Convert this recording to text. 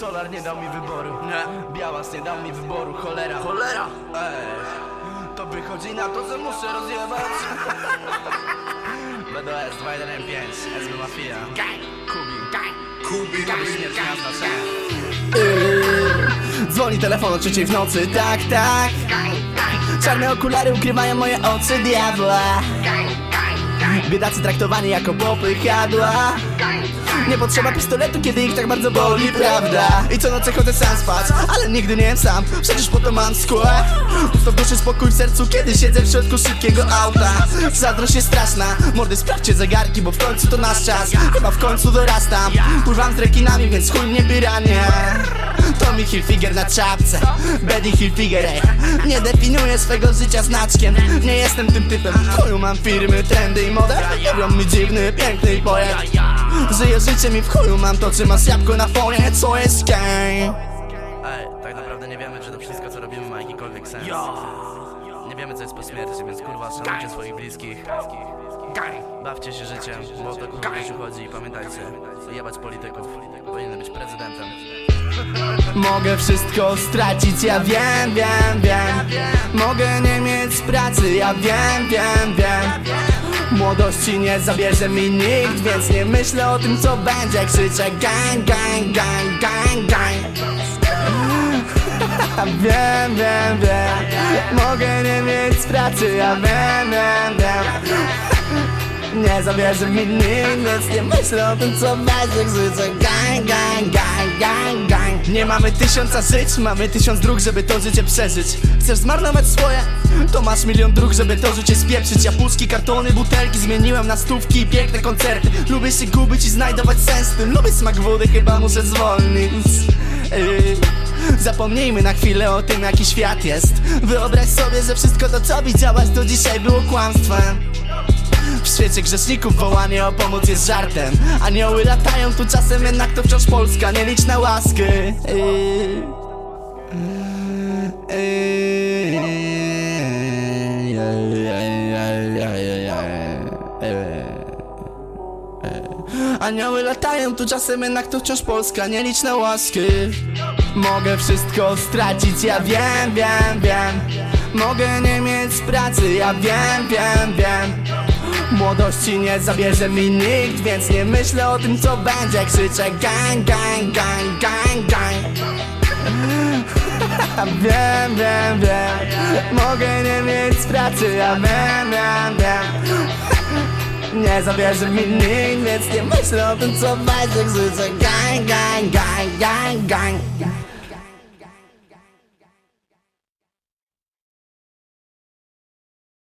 Solar nie dał mi wyboru. Nie. Białas nie dał mi wyboru, cholera. Cholera. Ej To wychodzi na to, że muszę rozjebać. BDS 215 SB Mafia. Kubi. Kubi. Kubi śmierć oznacza Dzwoni telefon o trzeciej w nocy, tak, tak. Czarne okulary ukrywają moje oczy diabła. Biedacy traktowani jako popychadła Nie potrzeba pistoletu, kiedy ich tak bardzo boli, prawda? I co noce chodzę sam spać, ale nigdy nie wiem sam. Przecież po to mam skład Pusto w duszy, spokój w sercu, kiedy siedzę w środku szybkiego auta. Zadrość jest straszna, mordy sprawdźcie zegarki, bo w końcu to nasz czas. Chyba w końcu dorastam. Pływam z rekinami, więc chuj mnie pyranie Tommy Hilfiger na czapce. Betty Hilfiger, ej Nie definiuję swego życia znaczkiem. Nie jestem tym typem. W mam firmy, trendy i modę Robią mi dziwny, piękny poet Żyję życiem i w chuju mam to, czy masz jabłko na fonie Co jest gay? Ej, tak naprawdę nie wiemy, czy to wszystko co robimy ma jakikolwiek sens. Nie wiemy co jest po śmierci, więc kurwa szanujcie swoich bliskich. Bawcie się życiem, bo o to kurwa życiu chodzi i pamiętajcie Jebać polityków, powinien być prezydentem. Mogę wszystko stracić, ja wiem, wiem, wiem. Mogę nie mieć pracy, ja wiem, wiem, wiem Młodości nie zabierze mi nikt, więc nie myślę o tym co będzie. Krzyczę gang, gang, gang, gang, gang. Wiem, wiem, wiem. Mogę nie mieć pracy, ja wiem, wiem, wiem nie zabierze mi nikt, więc nie myślę o tym co będzie Krzyczę gang, gang, gang, gang, gang. Nie mamy tysiąca żyć, mamy tysiąc dróg, żeby to życie przeżyć. Chcesz zmarnować swoje? To masz milion dróg, żeby to życie spieprzyć. Ja puszki, kartony, butelki zmieniłem na stówki i piękne koncerty. Lubię się gubić i znajdować sens. W tym Lubię smak wody, chyba muszę zwolnić. Zapomnijmy na chwilę o tym jaki świat jest. Wyobraź sobie, że wszystko to co widziałaś do dzisiaj było kłamstwem świecie grzeszników wołanie o pomoc jest żartem. Anioły latają tu czasem, jednak to wciąż Polska. Nie licz na łaskę. Ej. Ej. Anioły latają tu czasem, jednak to wciąż Polska. Nie licz na łaskę. Mogę wszystko stracić, ja wiem, wiem, wiem. Mogę nie mieć pracy, ja wiem, wiem, wiem Młodości nie zabierze mi nikt, więc nie myślę o tym co będzie. Krzyczę gang, gang, gang, gang, gang. Wiem, wiem, wiem. Mogę nie mieć pracy, ja wiem, wiem, wiem. Nie zabierze mi nikt, więc nie myślę o tym co będzie. Krzyczę gang, gang, gang, gang, gang